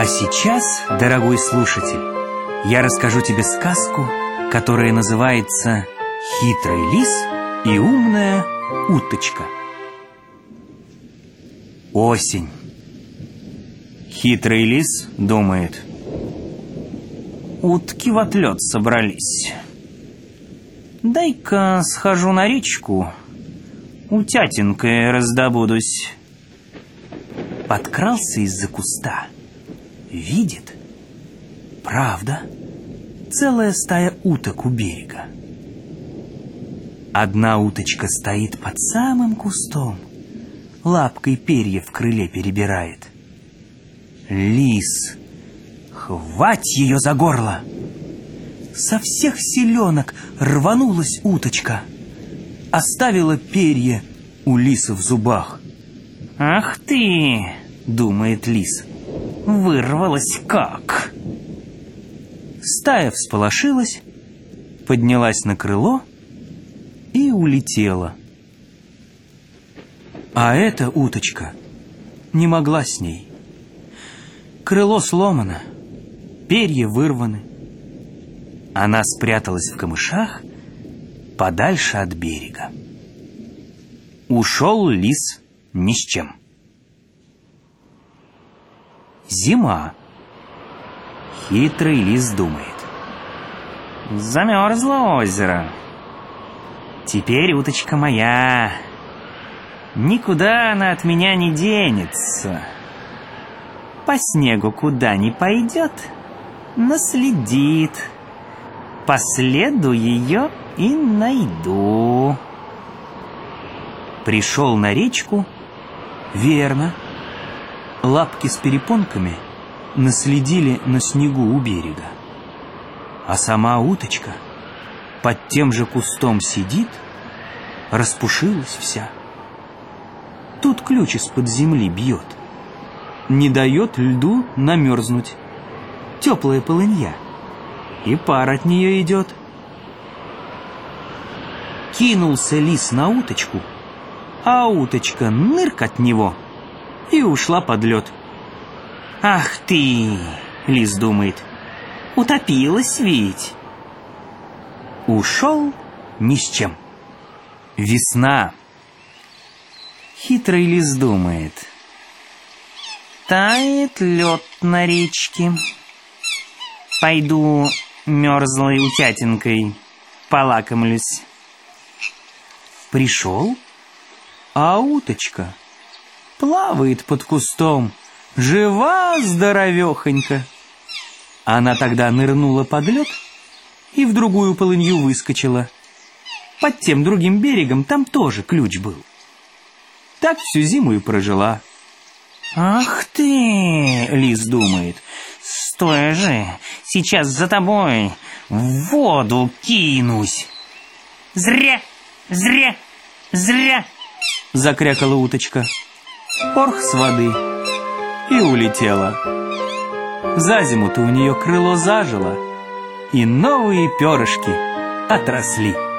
А сейчас, дорогой слушатель, я расскажу тебе сказку, которая называется «Хитрый лис и умная уточка». Осень. Хитрый лис думает. Утки в отлет собрались. Дай-ка схожу на речку, утятинкой раздобудусь. Подкрался из-за куста. Видит. Правда. Целая стая уток у берега. Одна уточка стоит под самым кустом, лапкой перья в крыле перебирает. Лис, хвать ее за горло! Со всех селенок рванулась уточка, оставила перья у лиса в зубах. «Ах ты!» — думает лис. «Вырвалась как!» Стая всполошилась, поднялась на крыло и улетела. А эта уточка не могла с ней. Крыло сломано, перья вырваны. Она спряталась в камышах подальше от берега. Ушел лис ни с чем. Зима. Хитрый лис думает. Замерзло озеро. Теперь уточка моя. Никуда она от меня не денется. По снегу куда ни пойдет, наследит. По следу ее и найду. Пришел на речку, верно, лапки с перепонками наследили на снегу у берега. А сама уточка под тем же кустом сидит, распушилась вся. Тут ключ из-под земли бьет, не дает льду намерзнуть. Теплая полынья, и пар от нее идет. Кинулся лис на уточку, а уточка нырк от него — и ушла под лед. «Ах ты!» — лис думает. «Утопилась ведь!» Ушел ни с чем. Весна. Хитрый лис думает. Тает лед на речке. Пойду мерзлой утятинкой полакомлюсь. Пришел, а уточка плавает под кустом, жива здоровехонька. Она тогда нырнула под лед и в другую полынью выскочила. Под тем другим берегом там тоже ключ был. Так всю зиму и прожила. «Ах ты!» — лис думает. «Стой же! Сейчас за тобой в воду кинусь!» «Зря! Зря! Зря!» — закрякала уточка порх с воды и улетела. За зиму-то у нее крыло зажило, и новые перышки отросли.